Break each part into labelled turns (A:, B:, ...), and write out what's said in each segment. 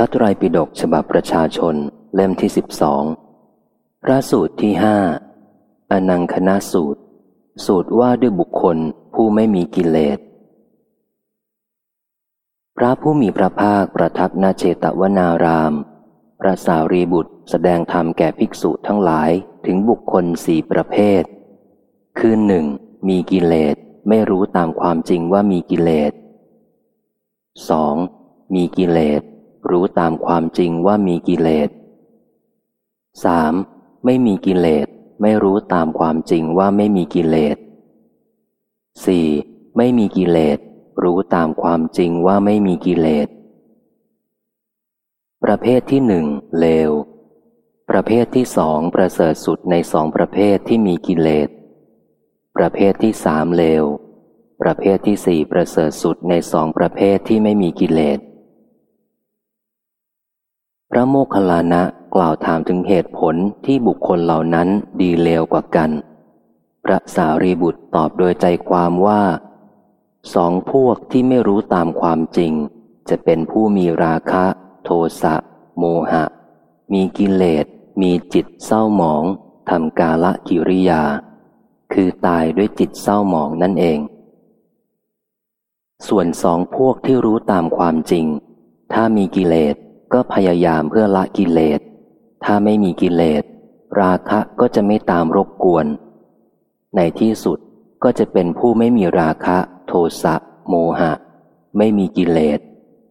A: พระไตรปิฎกฉบับประชาชนเล่มที่สิบสองพระสูตรที่ห้าอนังคณาสูตร สูตรว่าด้วยบุคคลผู้ไม่มีกิเลส พระผู้มีพระภาคประทับนาเจตวนาราม พระสารีบุตรแสดงธรรมแก่ภิกษุทั้งหลายถึงบุคคลสี่ประเภท คือหนึ่งมีกิเลสไม่รู้ตามความจริงว่ามีกิเลสสองมีกิเลส รู้ตามความจริงว่ามีกิเลสสามไม่มีกิเลส ไม่รู้ตามความจริงว่าไม่มีกิเลสสี่ไม่มีกิเลส รู้ตามความจริงว่าไม่มีกิเลส ประเภทที่หนึ่งเลว ประเภทที่สองประเสริฐสุดในสองประเภทที่มีกิเลส ประเภทที่สามเลว ประเภทที่สี่ประเสริฐสุดในสองประเภทที่ไม่มีกิเลส พระโมคคัลลานะกล่าวถามถึงเหตุผลที่บุคคลเหล่านั้นดีเลวกว่ากัน พระสารีบุตรตอบโดยใจความว่าสองพวกที่ไม่รู้ตามความจริง จะเป็นผู้มีราคะ โทสะโมหะ มีกิเลส มีจิตเศร้าหมองทำกาละกิริยา คือตายด้วยจิตเศร้าหมองนั่นเอง ส่วนสองพวกที่รู้ตามความจริง ถ้ามีกิเลส ก็พยายามเพื่อละกิเลส ถ้าไม่มีกิเลส ราคะก็จะไม่ตามรบกวน ในที่สุดก็จะเป็นผู้ไม่มีราคะ โทสะโมหะ ไม่มีกิเลส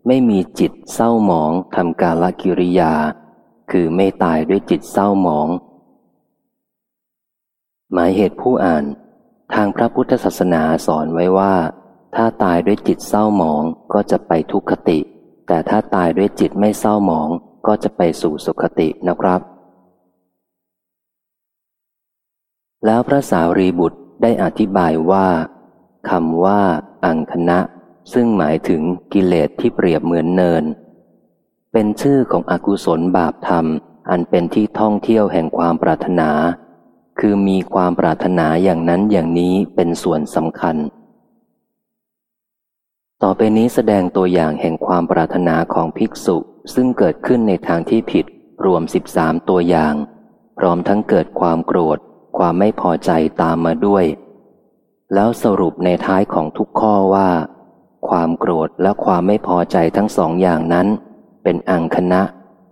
A: ไม่มีจิตเศร้าหมองทำกาลกิริยา คือไม่ตายด้วยจิตเศร้าหมอง หมายเหตุผู้อ่าน ทางพระพุทธศาสนาสอนไว้ว่า ถ้าตายด้วยจิตเศร้าหมองก็จะไปทุกขติ แต่ถ้าตายด้วยจิตไม่เศร้าหมองก็จะไปสู่สุคตินะครับ แล้วพระสารีบุตรได้อธิบายว่าคำว่า อังคณะ ซึ่งหมายถึงกิเลสที่เปรียบเหมือนเนิน เป็นชื่อของอกุศลบาปธรรม อันเป็นที่ท่องเที่ยวแห่งความปรารถนา คือมีความปรารถนาอย่างนั้นอย่างนี้เป็นส่วนสำคัญ ต่อไปนี้แสดงตัวอย่างแห่งความปรารถนาของภิกษุซึ่งเกิดขึ้นในทางที่ผิดรวมสิบสามตัวอย่าง พร้อมทั้งเกิดความโกรธ ความไม่พอใจตามมาด้วย แล้วสรุปในท้ายของทุกข้อว่า ความโกรธและความไม่พอใจทั้งสองอย่างนั้น เป็นอังคณะ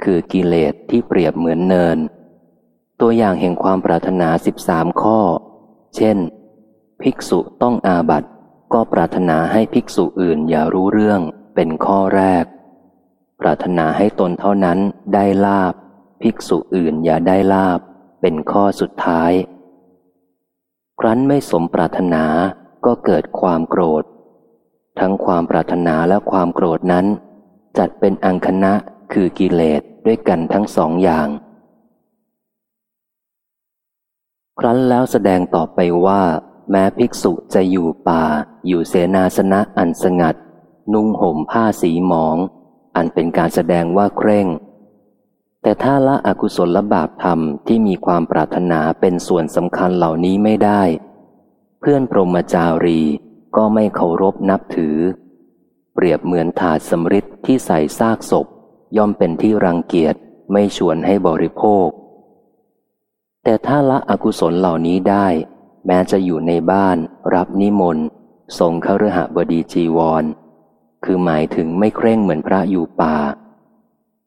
A: คือกิเลสที่เปรียบเหมือนเนิน ตัวอย่างแห่งความปรารถนาสิบสามข้อ เช่น ภิกษุต้องอาบัติ ก็ปรารถนาให้ภิกษุอื่นอย่ารู้เรื่องเป็นข้อแรก ปรารถนาให้ตนเท่านั้นได้ลาบ ภิกษุอื่นอย่าได้ลาบ เป็นข้อสุดท้าย ครั้นไม่สมปรารถนาก็เกิดความโกรธ ทั้งความปรารถนาและความโกรธนั้น จัดเป็นอังคณะคือกิเลสด้วยกันทั้งสองอย่าง ครั้นแล้วแสดงต่อไปว่า แม้ภิกษุจะอยู่ป่า อยู่เสนาสนะอันสงัด นุ่งห่มผ้าสีหมอง อันเป็นการแสดงว่าเคร่ง แต่ถ้าละอกุศลบาปธรรมที่มีความปรารถนาเป็นส่วนสำคัญเหล่านี้ไม่ได้ เพื่อนพรหมจารีก็ไม่เคารพนับถือ เปรียบเหมือนถาดสมริดที่ใส่ซากศพ ย่อมเป็นที่รังเกียจไม่ชวนให้บริโภค แต่ถ้าละอกุศลเหล่านี้ได้ แม้จะอยู่ในบ้าน รับนิมนต์ทรงเคฤหบดีจีวร คือหมายถึงไม่เคร่งเหมือนพระอยู่ป่า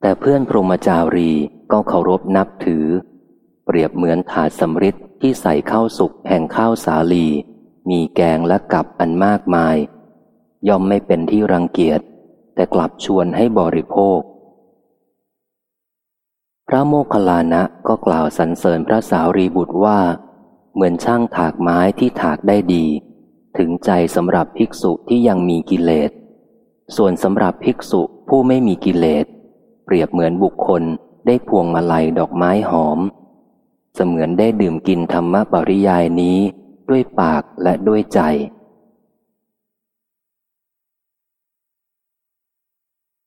A: แต่เพื่อนพรหมจารีก็เคารพนับถือ เปรียบเหมือนถาดสำริดที่ใส่ข้าวสุกแห่งข้าวสาลี มีแกงและกับอันมากมาย ย่อมไม่เป็นที่รังเกียจ แต่กลับชวนให้บริโภค พระโมคคัลลานะก็กล่าวสรรเสริญพระสาวรีบุตรว่า เหมือนช่างถากไม้ที่ถากได้ดี ถึงใจสำหรับภิกษุที่ยังมีกิเลส ส่วนสำหรับภิกษุผู้ไม่มีกิเลส เปรียบเหมือนบุคคลได้พวงมาลัยดอกไม้หอม เสมือนได้ดื่มกินธรรมบริยายนี้ด้วยปากและด้วยใจ